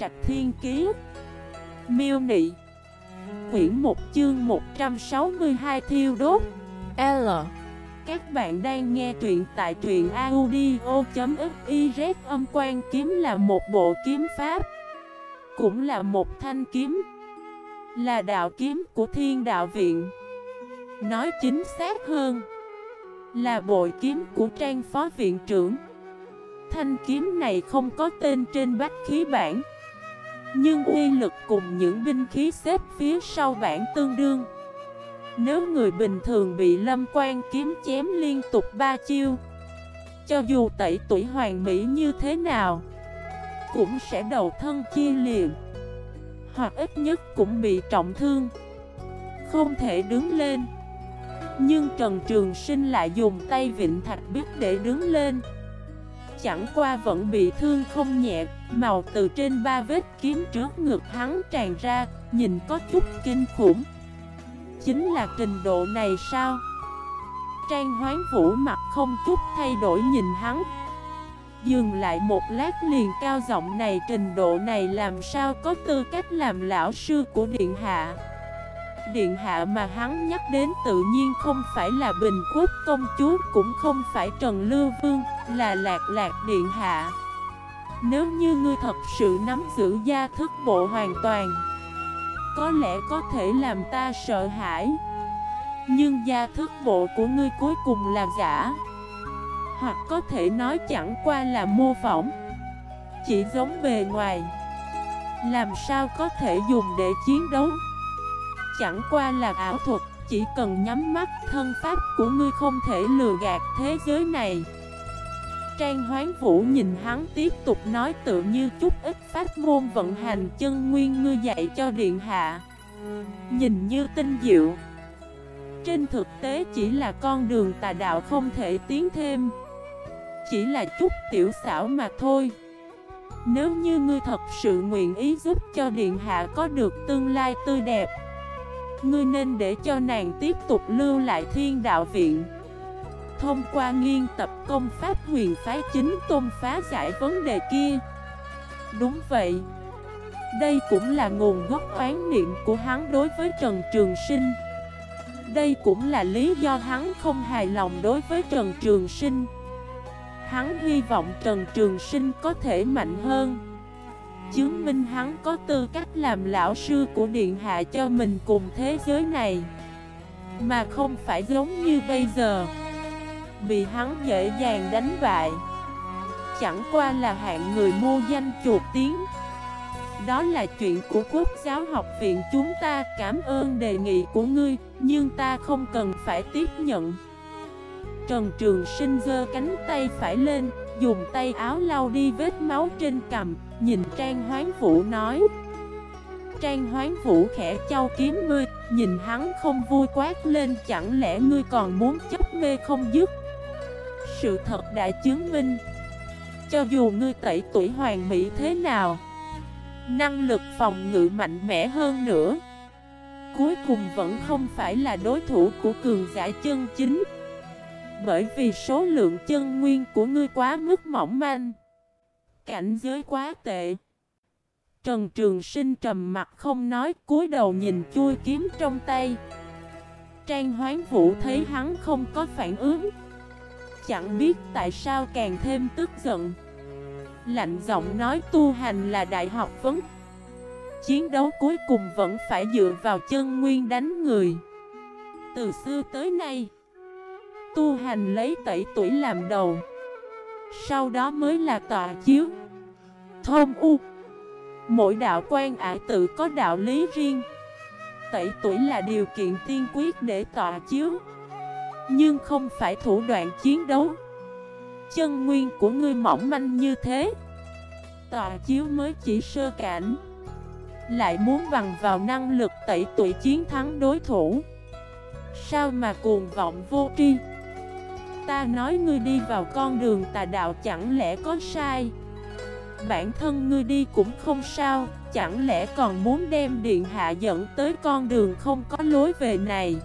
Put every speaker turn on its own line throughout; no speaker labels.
Trạch Thiên Kiế Miêu Nị. Quyển 1 chương 162 Thiêu Đốt. L. Các bạn đang nghe truyện tại truyện audio.xyz Âm quan kiếm là một bộ kiếm pháp, Cũng là một thanh kiếm, Là đạo kiếm của thiên đạo viện. Nói chính xác hơn, Là bội kiếm của trang phó viện trưởng. Thanh kiếm này không có tên trên bách khí bản. Nhưng uy lực cùng những binh khí xếp phía sau bản tương đương. Nếu người bình thường bị lâm quan kiếm chém liên tục ba chiêu Cho dù tẩy tuổi hoàng mỹ như thế nào Cũng sẽ đầu thân chia liền Hoặc ít nhất cũng bị trọng thương Không thể đứng lên. Nhưng Trần Trường Sinh lại dùng tay vịnh thạch biết để đứng lên. Chẳng qua vẫn bị thương không nhẹ, màu từ trên ba vết kiếm trước ngực hắn tràn ra, nhìn có chút kinh khủng. Chính là trình độ này sao? Trang hoán vũ mặt không chút thay đổi nhìn hắn. Dừng lại một lát liền cao giọng này trình độ này làm sao có tư cách làm lão sư của Điện Hạ. Điện hạ mà hắn nhắc đến tự nhiên không phải là Bình Quốc công chúa Cũng không phải Trần Lưu Vương Là Lạc Lạc Điện hạ nếu như ngươi thật sự nắm giữ gia thức bộ hoàn toàn, Có lẽ có thể làm ta sợ hãi. Nhưng gia thức bộ của ngươi cuối cùng là giả. Hoặc có thể nói chẳng qua là mô phỏng. Chỉ giống bề ngoài. Làm sao có thể dùng để chiến đấu? Chẳng qua là ảo thuật, Chỉ cần nhắm mắt, thân pháp của ngươi không thể lừa gạt thế giới này. Trang Hoán Vũ nhìn hắn tiếp tục nói tự như chút ít pháp môn vận hành chân nguyên ngươi dạy cho Điện Hạ. Nhìn như tinh diệu. Trên thực tế chỉ là con đường tà đạo không thể tiến thêm. Chỉ là chút tiểu xảo mà thôi. Nếu như ngươi thật sự nguyện ý giúp cho Điện Hạ có được tương lai tươi đẹp, Ngươi nên để cho nàng tiếp tục lưu lại thiên đạo viện. Thông qua nghiên tập công pháp huyền phái chính tôn phá giải vấn đề kia. Đúng vậy. Đây cũng là nguồn gốc oán niệm của hắn đối với Trần Trường Sinh. Đây cũng là lý do hắn không hài lòng đối với Trần Trường Sinh. Hắn hy vọng Trần Trường Sinh có thể mạnh hơn. Chứng minh hắn có tư cách làm lão sư của Điện Hạ cho mình cùng thế giới này. Mà không phải giống như bây giờ. Bị hắn dễ dàng đánh bại. Chẳng qua là hạng người mua danh chuột tiếng Đó là chuyện của Quốc giáo học viện, chúng ta cảm ơn đề nghị của ngươi, Nhưng ta không cần phải tiếp nhận. Trần Trường Sinh giơ cánh tay phải lên, Dùng tay áo lau đi vết máu trên cằm, Nhìn Trang Hoán Vũ nói. Trang Hoán Vũ khẽ trao kiếm ngươi, Nhìn hắn không vui quát lên, Chẳng lẽ ngươi còn muốn chấp mê không dứt? Sự thật đã chứng minh. Cho dù ngươi tẩy tuổi hoàng mỹ thế nào, Năng lực phòng ngự mạnh mẽ hơn nữa, Cuối cùng vẫn không phải là đối thủ của cường giả chân chính. Bởi vì số lượng chân nguyên của ngươi quá mức mỏng manh, Cảnh giới quá tệ. Trần Trường Sinh trầm mặt không nói, cúi đầu nhìn chui kiếm trong tay. Trang Hoán Vũ thấy hắn không có phản ứng Chẳng biết tại sao càng thêm tức giận. Lạnh giọng nói, tu hành là đại học vấn. Chiến đấu cuối cùng vẫn phải dựa vào chân nguyên đánh người. Từ xưa tới nay, Tu hành lấy tẩy tuổi làm đầu, sau đó mới là tọa chiếu. Thôn U, Mỗi đạo quan ải tự có đạo lý riêng. Tẩy tuổi là điều kiện tiên quyết để tọa chiếu. Nhưng không phải thủ đoạn chiến đấu. Chân nguyên của ngươi mỏng manh như thế. Tòa chiếu mới chỉ sơ cảnh. Lại muốn bằng vào năng lực tẩy tuổi chiến thắng đối thủ. Sao mà cuồng vọng vô tri? Ta nói ngươi đi vào con đường tà đạo chẳng lẽ có sai? Bản thân ngươi đi cũng không sao, Chẳng lẽ còn muốn đem điện hạ dẫn tới con đường không có lối về này?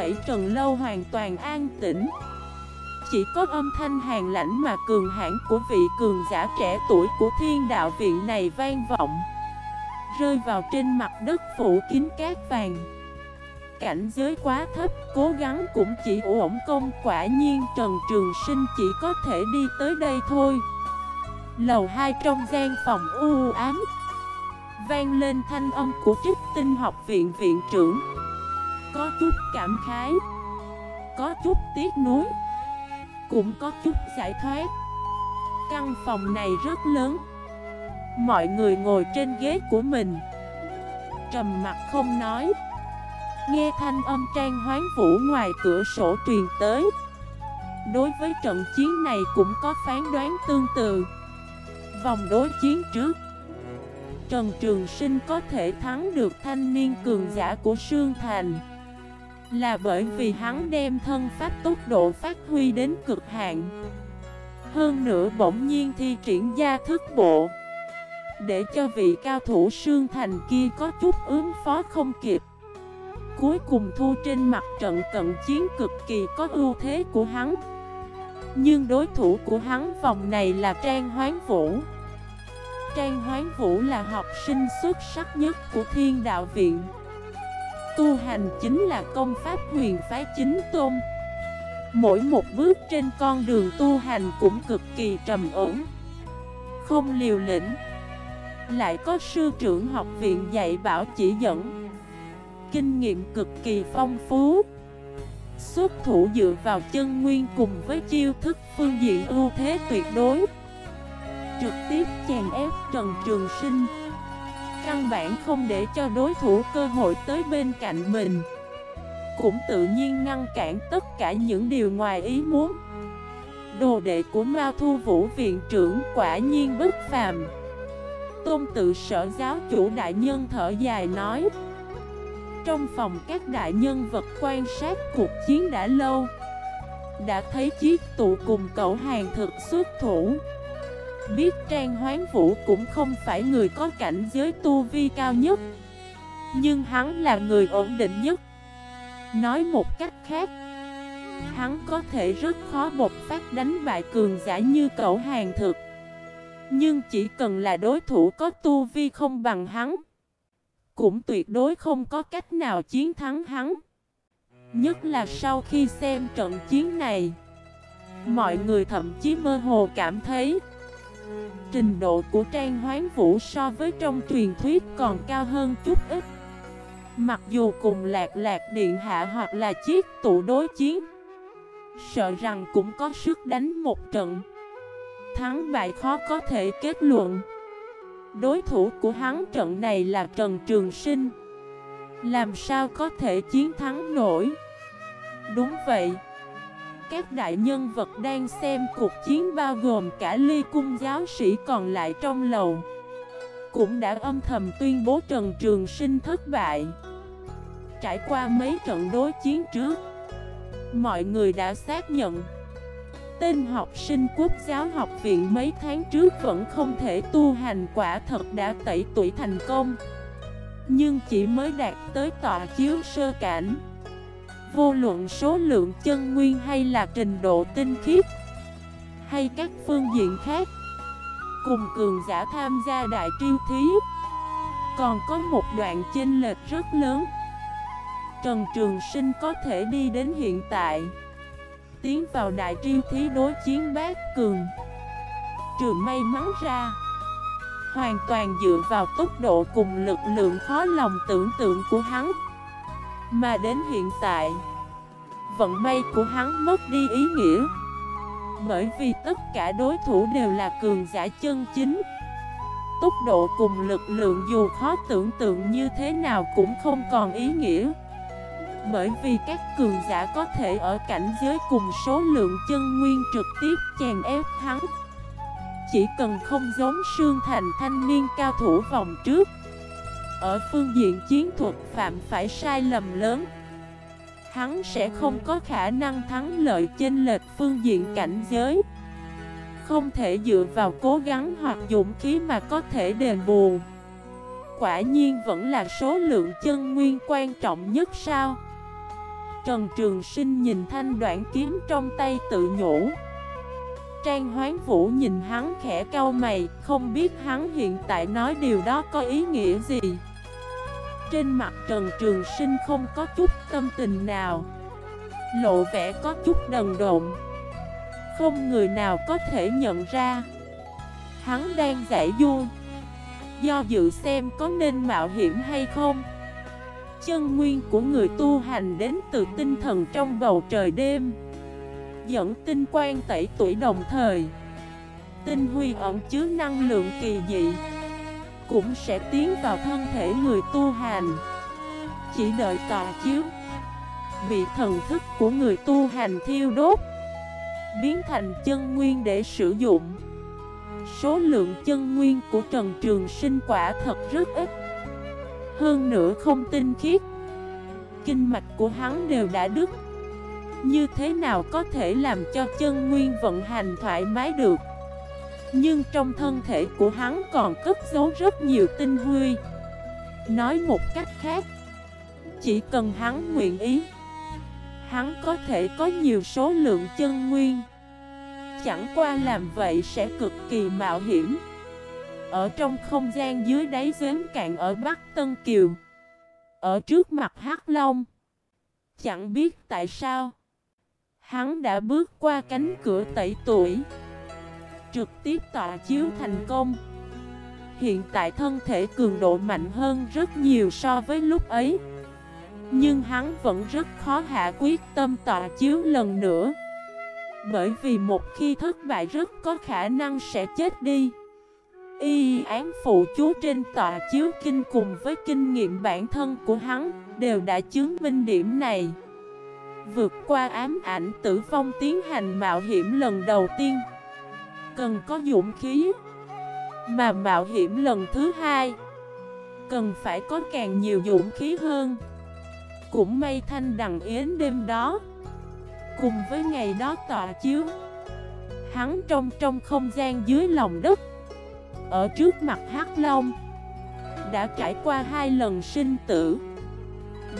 Tẩy trần lâu hoàn toàn an tĩnh. Chỉ có âm thanh hàng lãnh mà cường hãn của vị cường giả trẻ tuổi của thiên đạo viện này vang vọng Rơi vào trên mặt đất phủ kín cát vàng. Cảnh giới quá thấp, cố gắng cũng chỉ ổn công Quả nhiên Trần Trường Sinh chỉ có thể đi tới đây thôi. Lầu 2 trong gian phòng u ám Vang lên thanh âm của trích tinh học viện viện trưởng. Có chút cảm khái. Có chút tiếc nuối. Cũng có chút giải thoát. Căn phòng này rất lớn. Mọi người ngồi trên ghế của mình. Trầm mặt không nói. Nghe thanh âm trang hoán vũ ngoài cửa sổ truyền tới. Đối với trận chiến này cũng có phán đoán tương tự. Vòng đối chiến trước. Trần Trường Sinh có thể thắng được thanh niên cường giả của Sương Thành. Là bởi vì hắn đem thân pháp tốc độ phát huy đến cực hạn. Hơn nữa bỗng nhiên thi triển gia thức bộ, Để cho vị cao thủ Sương Thành kia có chút ứng phó không kịp. Cuối cùng thu trên mặt trận cận chiến cực kỳ có ưu thế của hắn. Nhưng đối thủ của hắn vòng này là Trang Hoán Vũ. Trang Hoán Vũ là học sinh xuất sắc nhất của Thiên Đạo Viện. Tu hành chính là công pháp huyền phái chính tôn. Mỗi một bước trên con đường tu hành cũng cực kỳ trầm ổn, Không liều lĩnh. Lại có sư trưởng học viện dạy bảo chỉ dẫn, Kinh nghiệm cực kỳ phong phú. Xuất thủ dựa vào chân nguyên cùng với chiêu thức phương diện ưu thế tuyệt đối. Trực tiếp chèn ép Trần Trường Sinh Căn bản không để cho đối thủ cơ hội tới bên cạnh mình. Cũng tự nhiên ngăn cản tất cả những điều ngoài ý muốn. Đồ đệ của Mao Thu Vũ viện trưởng quả nhiên bất phàm. Tôn tự sở giáo chủ đại nhân thở dài nói. Trong phòng các đại nhân vật quan sát cuộc chiến đã lâu. Đã thấy chiếc tụ cùng cậu hàng thực xuất thủ biết Trang Hoán Vũ cũng không phải người có cảnh giới tu vi cao nhất. Nhưng hắn là người ổn định nhất. Nói một cách khác, Hắn có thể rất khó bột phát đánh bại cường giả như cậu hàng thực. Nhưng chỉ cần là đối thủ có tu vi không bằng hắn, Cũng tuyệt đối không có cách nào chiến thắng hắn. Nhất là sau khi xem trận chiến này, Mọi người thậm chí mơ hồ cảm thấy Trình độ của Trang Hoán Vũ so với trong truyền thuyết còn cao hơn chút ít. Mặc dù cùng lạc lạc điện hạ hoặc là chiếc tụ đối chiến, Sợ rằng cũng có sức đánh một trận. Thắng bại khó có thể kết luận. Đối thủ của hắn trận này là Trần Trường Sinh. Làm sao có thể chiến thắng nổi? Đúng vậy các đại nhân vật đang xem cuộc chiến bao gồm cả ly cung giáo sĩ còn lại trong lầu. Cũng đã âm thầm tuyên bố Trần Trường Sinh thất bại. Trải qua mấy trận đối chiến trước, Mọi người đã xác nhận, Tên học sinh quốc giáo học viện mấy tháng trước vẫn không thể tu hành quả thật đã tẩy tuổi thành công. Nhưng chỉ mới đạt tới tọa chiếu sơ cảnh. Vô luận số lượng chân nguyên hay là trình độ tinh khiết, Hay các phương diện khác, Cùng cường giả tham gia đại triêu thí, Còn có một đoạn chênh lệch rất lớn. Trần Trường Sinh có thể đi đến hiện tại, Tiến vào đại triêu thí đối chiến bát cường. Trừ may mắn ra, Hoàn toàn dựa vào tốc độ cùng lực lượng khó lòng tưởng tượng của hắn mà đến hiện tại, Vận may của hắn mất đi ý nghĩa. Bởi vì tất cả đối thủ đều là cường giả chân chính. Tốc độ cùng lực lượng dù khó tưởng tượng như thế nào cũng không còn ý nghĩa. Bởi vì các cường giả có thể ở cảnh giới cùng số lượng chân nguyên trực tiếp chèn ép hắn. Chỉ cần không giống Sương Thành thanh niên cao thủ vòng trước ở phương diện chiến thuật phạm phải sai lầm lớn. Hắn sẽ không có khả năng thắng lợi trên lệch phương diện cảnh giới. Không thể dựa vào cố gắng hoặc dũng khí mà có thể đền bù. Quả nhiên vẫn là số lượng chân nguyên quan trọng nhất sao? Trần Trường Sinh nhìn thanh đoạn kiếm trong tay tự nhủ. Trang Hoán Vũ nhìn hắn khẽ cau mày, Không biết hắn hiện tại nói điều đó có ý nghĩa gì. Trên mặt Trần Trường Sinh không có chút tâm tình nào. Lộ vẻ có chút đần độn. Không người nào có thể nhận ra. Hắn đang giải du. Do dự xem có nên mạo hiểm hay không. Chân nguyên của người tu hành đến từ tinh thần trong bầu trời đêm. Dẫn tinh quang tẩy tuổi đồng thời. Tinh huy ẩn chứa năng lượng kỳ dị. Cũng sẽ tiến vào thân thể người tu hành. Chỉ đợi tòa chiếu. Bị thần thức của người tu hành thiêu đốt. Biến thành chân nguyên để sử dụng. Số lượng chân nguyên của Trần Trường Sinh quả thật rất ít. Hơn nữa không tinh khiết. Kinh mạch của hắn đều đã đứt. Như thế nào có thể làm cho chân nguyên vận hành thoải mái được? Nhưng trong thân thể của hắn còn cất giấu rất nhiều tinh huy. Nói một cách khác, Chỉ cần hắn nguyện ý, Hắn có thể có nhiều số lượng chân nguyên. Chẳng qua làm vậy sẽ cực kỳ mạo hiểm. Ở trong không gian dưới đáy giếng cạn ở Bắc Tân Kiều, Ở trước mặt Hắc Long, Chẳng biết tại sao, Hắn đã bước qua cánh cửa tẩy tuổi. Trực tiếp tọa chiếu thành công. Hiện tại thân thể cường độ mạnh hơn rất nhiều so với lúc ấy. Nhưng hắn vẫn rất khó hạ quyết tâm tọa chiếu lần nữa. Bởi vì một khi thất bại rất có khả năng sẽ chết đi. Y án phụ chú trên tọa chiếu kinh cùng với kinh nghiệm bản thân của hắn Đều đã chứng minh điểm này. Vượt qua ám ảnh tử vong tiến hành mạo hiểm lần đầu tiên. Cần có dũng khí. Mà mạo hiểm lần thứ hai, Cần phải có càng nhiều dũng khí hơn. Cũng may thanh đằng yến đêm đó, Cùng với ngày đó tọa chiếu, Hắn trong trong không gian dưới lòng đất, Ở trước mặt Hắc Long, Đã trải qua hai lần sinh tử.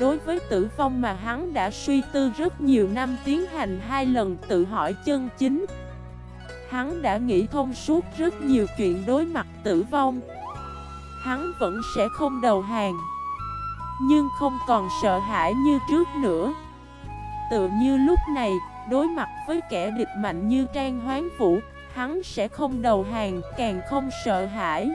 Đối với tử vong mà hắn đã suy tư rất nhiều năm tiến hành hai lần tự hỏi chân chính. Hắn đã nghĩ thông suốt rất nhiều chuyện đối mặt tử vong Hắn vẫn sẽ không đầu hàng Nhưng không còn sợ hãi như trước nữa Tự như lúc này, đối mặt với kẻ địch mạnh như Trang Hoán Vũ, hắn sẽ không đầu hàng, càng không sợ hãi.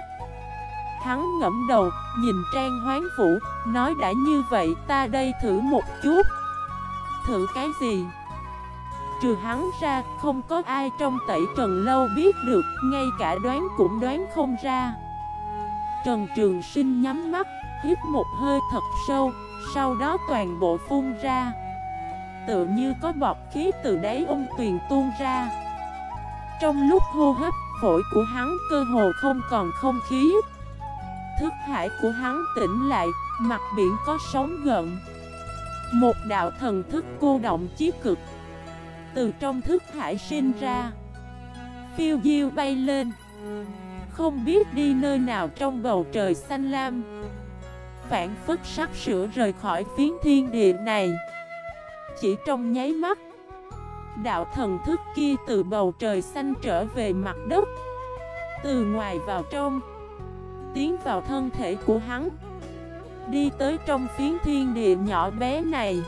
Hắn ngẫm đầu, nhìn Trang Hoán Vũ, nói đã như vậy ta đây thử một chút. Thử cái gì? Trừ hắn ra, không có ai trong tẩy Trần Lâu biết được, ngay cả đoán cũng đoán không ra. Trần Trường Sinh nhắm mắt, hít một hơi thật sâu, sau đó toàn bộ phun ra. Tự như có bọt khí từ đáy ung tuyền tuôn ra Trong lúc hô hấp, phổi của hắn cơ hồ không còn không khí Thức hải của hắn tỉnh lại, mặt biển có sóng gợn Một đạo thần thức cô động chí cực từ trong thức hải sinh ra. Phiêu diêu bay lên. Không biết đi nơi nào trong bầu trời xanh lam. Phản phức sắp sửa rời khỏi phiến thiên địa này. Chỉ trong nháy mắt, Đạo thần thức kia từ bầu trời xanh trở về mặt đất. Từ ngoài vào trong, Tiến vào thân thể của hắn. Đi tới trong phiến thiên địa nhỏ bé này.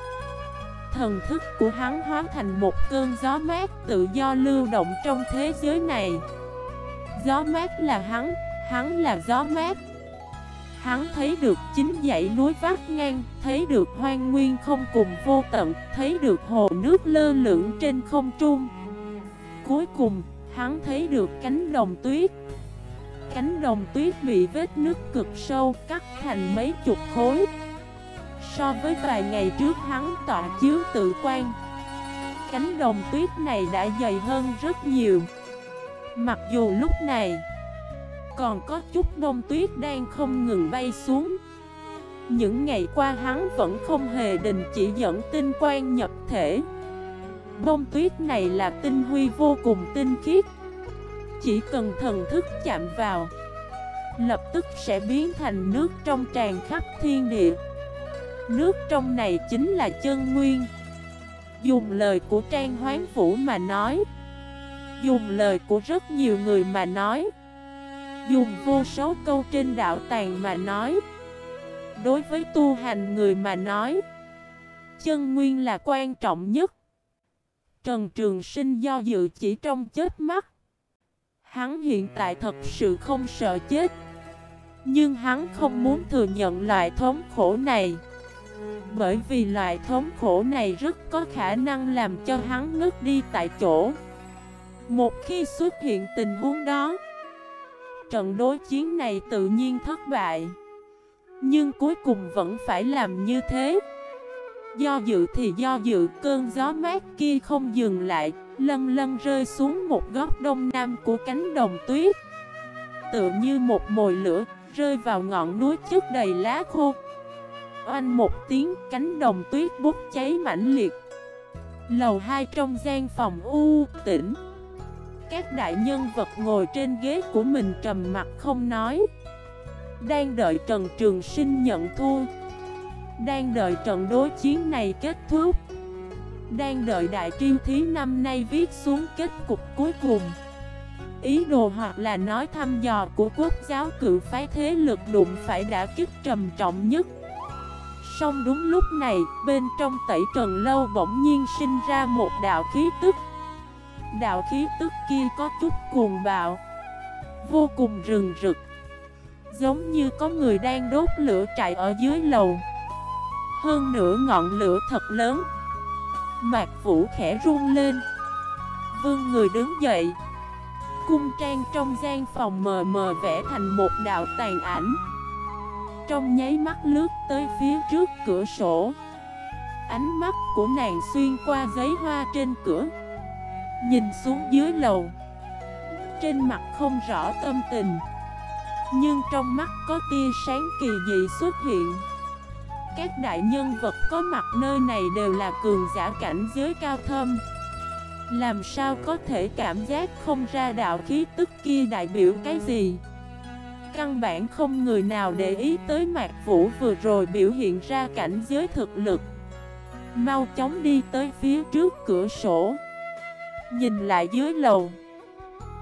Thần thức của hắn hóa thành một cơn gió mát tự do lưu động trong thế giới này Gió mát là hắn, hắn là gió mát Hắn thấy được chính dãy núi vắt ngang, thấy được hoang nguyên không cùng vô tận, thấy được hồ nước lơ lửng trên không trung. Cuối cùng, hắn thấy được cánh đồng tuyết. Cánh đồng tuyết bị vết nước cực sâu cắt thành mấy chục khối. So với vài ngày trước hắn tọa chiếu tự quan. Cánh đồng tuyết này đã dày hơn rất nhiều. Mặc dù lúc này còn có chút đông tuyết đang không ngừng bay xuống, Những ngày qua hắn vẫn không hề đình chỉ dẫn tinh quang nhập thể Bông tuyết này là tinh huy vô cùng tinh khiết Chỉ cần thần thức chạm vào, Lập tức sẽ biến thành nước trong tràn khắp thiên địa Nước trong này chính là chân nguyên. Dùng lời của Trang Hoán Vũ mà nói. Dùng lời của rất nhiều người mà nói. Dùng vô số câu trên đạo tàng mà nói. Đối với tu hành người mà nói, Chân nguyên là quan trọng nhất. Trần Trường Sinh do dự chỉ trong chết mắt. Hắn hiện tại thật sự không sợ chết. Nhưng hắn không muốn thừa nhận loại thống khổ này. Bởi vì loại thống khổ này rất có khả năng làm cho hắn ngất đi tại chỗ. Một khi xuất hiện tình huống đó, Trận đối chiến này tự nhiên thất bại. Nhưng cuối cùng vẫn phải làm như thế. Do dự thì do dự, cơn gió mát kia không dừng lại Lân lân rơi xuống một góc đông nam của cánh đồng tuyết. Tựa như một mồi lửa rơi vào ngọn núi chất đầy lá khô. Oanh một tiếng, cánh đồng tuyết bốc cháy mãnh liệt. Lầu hai trong gian phòng u tĩnh. Các đại nhân vật ngồi trên ghế của mình trầm mặt không nói. Đang đợi Trần Trường Sinh nhận thua. Đang đợi trận đối chiến này kết thúc. Đang đợi đại triêu thí năm nay viết xuống kết cục cuối cùng. Ý đồ hoặc là nói thăm dò của quốc giáo cự phái thế lực đụng phải đã kích trầm trọng nhất. Xong đúng lúc này, bên trong tẩy trần lâu bỗng nhiên sinh ra một đạo khí tức. Đạo khí tức kia có chút cuồng bạo Vô cùng rừng rực Giống như có người đang đốt lửa chạy ở dưới lầu. Hơn nữa ngọn lửa thật lớn Mạc Vũ khẽ run lên. Vương người đứng dậy Cung trang trong gian phòng mờ mờ vẽ thành một đạo tàn ảnh. Trong nháy mắt lướt tới phía trước cửa sổ. Ánh mắt của nàng xuyên qua giấy hoa trên cửa, Nhìn xuống dưới lầu. Trên mặt không rõ tâm tình, Nhưng trong mắt có tia sáng kỳ dị xuất hiện. Các đại nhân vật có mặt nơi này đều là cường giả cảnh giới cao thâm. Làm sao có thể cảm giác không ra đạo khí tức kia đại biểu cái gì? Căn bản không người nào để ý tới Mạc Vũ vừa rồi biểu hiện ra cảnh giới thực lực. Mau chóng đi tới phía trước cửa sổ. Nhìn lại dưới lầu.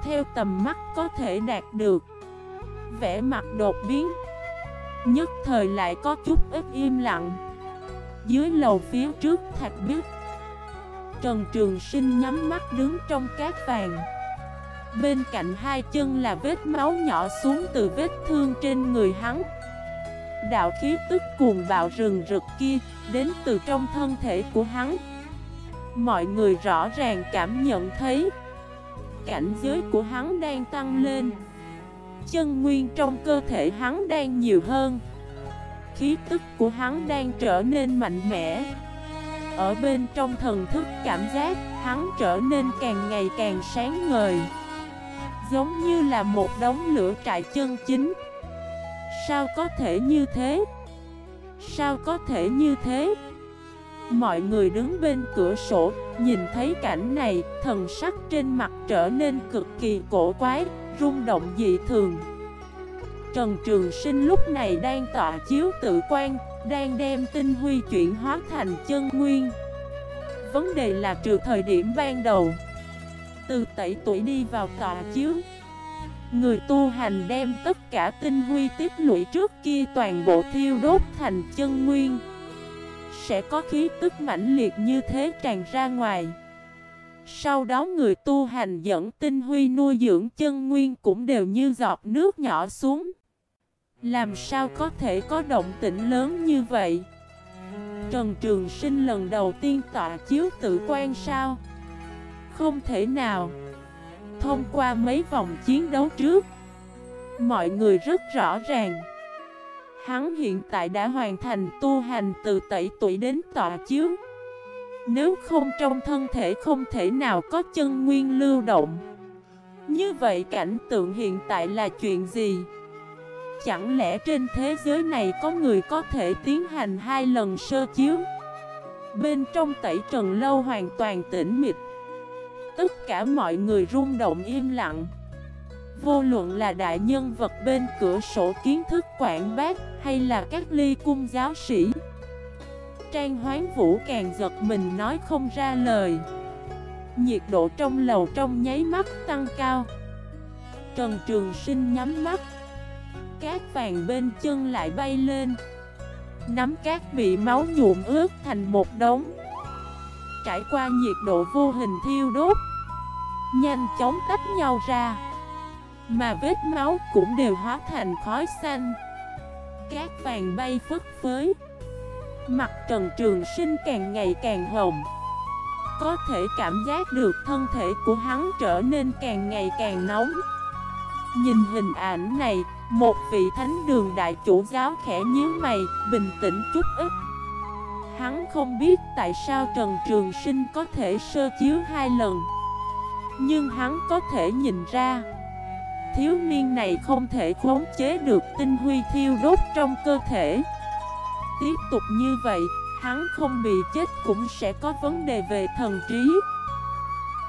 Theo tầm mắt có thể đạt được. Vẽ mặt đột biến. Nhất thời lại có chút ít im lặng. Dưới lầu phía trước thạch biết Trần Trường Sinh nhắm mắt đứng trong cát vàng. Bên cạnh hai chân là vết máu nhỏ xuống từ vết thương trên người hắn. Đạo khí tức cuồng bạo rừng rực kia Đến từ trong thân thể của hắn. Mọi người rõ ràng cảm nhận thấy Cảnh giới của hắn đang tăng lên. Chân nguyên trong cơ thể hắn đang nhiều hơn. Khí tức của hắn đang trở nên mạnh mẽ. Ở bên trong thần thức cảm giác, hắn trở nên càng ngày càng sáng ngời. Giống như là một đống lửa trại chân chính Sao có thể như thế? Sao có thể như thế? Mọi người đứng bên cửa sổ, nhìn thấy cảnh này, thần sắc trên mặt trở nên cực kỳ cổ quái, rung động dị thường Trần Trường Sinh lúc này đang tọa chiếu tự quan, đang đem tinh huy chuyển hóa thành chân nguyên Vấn đề là trừ thời điểm ban đầu từ tẩy tuổi đi vào tọa chiếu Người tu hành đem tất cả tinh huy tiết lũy trước kia toàn bộ thiêu đốt thành chân nguyên Sẽ có khí tức mãnh liệt như thế tràn ra ngoài Sau đó người tu hành dẫn tinh huy nuôi dưỡng chân nguyên cũng đều như giọt nước nhỏ xuống làm sao có thể có động tĩnh lớn như vậy? Trần Trường Sinh lần đầu tiên tọa chiếu tự quan sao? Không thể nào. Thông qua mấy vòng chiến đấu trước, Mọi người rất rõ ràng. Hắn hiện tại đã hoàn thành tu hành từ tẩy tuổi đến tọa chiếu Nếu không trong thân thể không thể nào có chân nguyên lưu động. Như vậy cảnh tượng hiện tại là chuyện gì? Chẳng lẽ trên thế giới này có người có thể tiến hành hai lần sơ chiếu Bên trong tẩy trần lâu hoàn toàn tĩnh mịch. Tất cả mọi người rung động im lặng. Vô luận là đại nhân vật bên cửa sổ kiến thức quảng bác Hay là các ly cung giáo sĩ. Trang Hoán Vũ càng giật mình nói không ra lời. Nhiệt độ trong lầu trong nháy mắt tăng cao. Trần Trường Sinh nhắm mắt. Cát vàng bên chân lại bay lên. Nắm cát bị máu nhuộm ướt thành một đống. Trải qua nhiệt độ vô hình thiêu đốt Nhanh chóng tách nhau ra Mà vết máu cũng đều hóa thành khói xanh. Cát vàng bay phất phới Mặt Trần Trường Sinh càng ngày càng hồng. Có thể cảm giác được thân thể của hắn trở nên càng ngày càng nóng. Nhìn hình ảnh này, một vị thánh đường đại chủ giáo khẽ nhíu mày, bình tĩnh chút ít. Hắn không biết tại sao Trần Trường Sinh có thể sơ chiếu hai lần. Nhưng hắn có thể nhìn ra Thiếu niên này không thể khống chế được tinh huy thiêu đốt trong cơ thể. Tiếp tục như vậy, hắn không bị chết cũng sẽ có vấn đề về thần trí.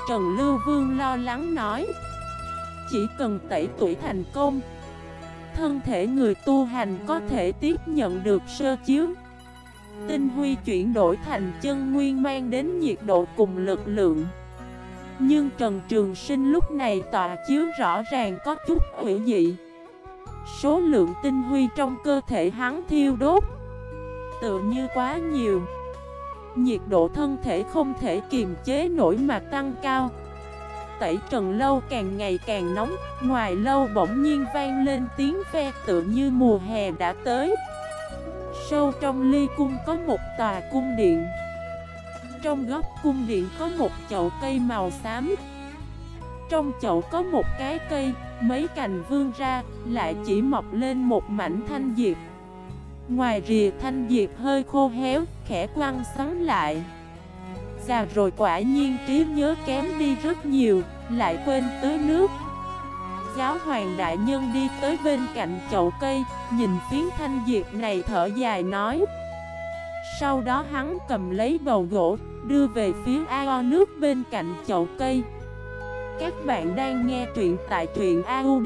Trần Lưu Vương lo lắng nói Chỉ cần tẩy tuổi thành công Thân thể người tu hành có thể tiếp nhận được sơ chiếu Tinh huy chuyển đổi thành chân nguyên mang đến nhiệt độ cùng lực lượng. Nhưng Trần Trường Sinh lúc này tọa chiếu rõ ràng có chút hữu dị. Số lượng tinh huy trong cơ thể hắn thiêu đốt. Tự như quá nhiều. Nhiệt độ thân thể không thể kiềm chế nổi mà tăng cao. Tẩy trần lâu càng ngày càng nóng, Ngoài lâu bỗng nhiên vang lên tiếng ve tự như mùa hè đã tới. Sâu trong ly cung có một tòa cung điện. Trong góc cung điện có một chậu cây màu xám. Trong chậu có một cái cây, mấy cành vươn ra, lại chỉ mọc lên một mảnh thanh diệp. Ngoài rìa thanh diệp hơi khô héo, khẽ quăng xoắn lại. Già rồi quả nhiên trí nhớ kém đi rất nhiều, lại quên tới nước. Giáo hoàng đại nhân đi tới bên cạnh chậu cây, nhìn phiến thanh diệp này thở dài nói. Sau đó hắn cầm lấy bầu gỗ, đưa về phía ao nước bên cạnh chậu cây. Các bạn đang nghe truyện tại truyện audio.fif